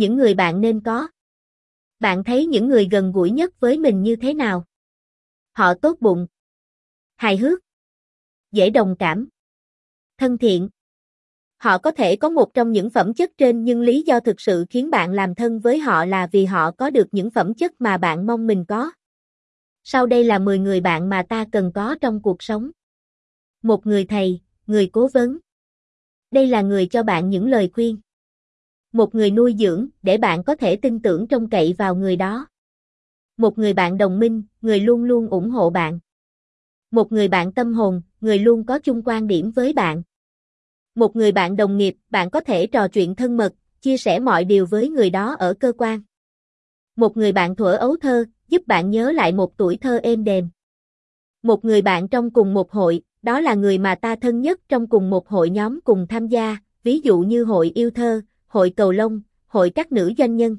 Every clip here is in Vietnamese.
những người bạn nên có. Bạn thấy những người gần gũi nhất với mình như thế nào? Họ tốt bụng, hài hước, dễ đồng cảm, thân thiện. Họ có thể có một trong những phẩm chất trên nhưng lý do thực sự khiến bạn làm thân với họ là vì họ có được những phẩm chất mà bạn mong mình có. Sau đây là 10 người bạn mà ta cần có trong cuộc sống. Một người thầy, người cố vấn. Đây là người cho bạn những lời khuyên. Một người nuôi dưỡng, để bạn có thể tin tưởng trông cậy vào người đó. Một người bạn đồng minh, người luôn luôn ủng hộ bạn. Một người bạn tâm hồn, người luôn có chung quan điểm với bạn. Một người bạn đồng nghiệp, bạn có thể trò chuyện thân mật, chia sẻ mọi điều với người đó ở cơ quan. Một người bạn thuở ấu thơ, giúp bạn nhớ lại một tuổi thơ êm đềm. Một người bạn trong cùng một hội, đó là người mà ta thân nhất trong cùng một hội nhóm cùng tham gia, ví dụ như hội yêu thơ, hội cầu lông, hội các nữ doanh nhân.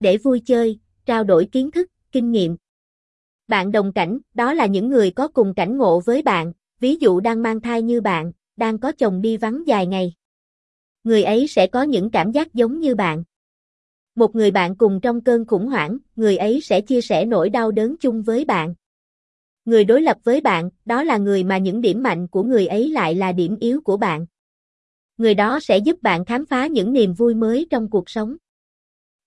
Để vui chơi, trao đổi kiến thức, kinh nghiệm. Bạn đồng cảnh, đó là những người có cùng cảnh ngộ với bạn, ví dụ đang mang thai như bạn, đang có chồng đi vắng dài ngày. Người ấy sẽ có những cảm giác giống như bạn. Một người bạn cùng trong cơn khủng hoảng, người ấy sẽ chia sẻ nỗi đau đớn chung với bạn. Người đối lập với bạn, đó là người mà những điểm mạnh của người ấy lại là điểm yếu của bạn. Người đó sẽ giúp bạn khám phá những niềm vui mới trong cuộc sống.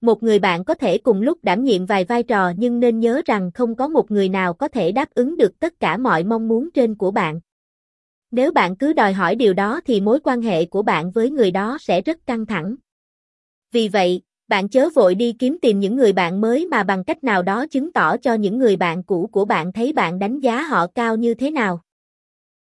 Một người bạn có thể cùng lúc đảm nhiệm vài vai trò nhưng nên nhớ rằng không có một người nào có thể đáp ứng được tất cả mọi mong muốn trên của bạn. Nếu bạn cứ đòi hỏi điều đó thì mối quan hệ của bạn với người đó sẽ rất căng thẳng. Vì vậy, bạn chớ vội đi kiếm tìm những người bạn mới mà bằng cách nào đó chứng tỏ cho những người bạn cũ của bạn thấy bạn đánh giá họ cao như thế nào.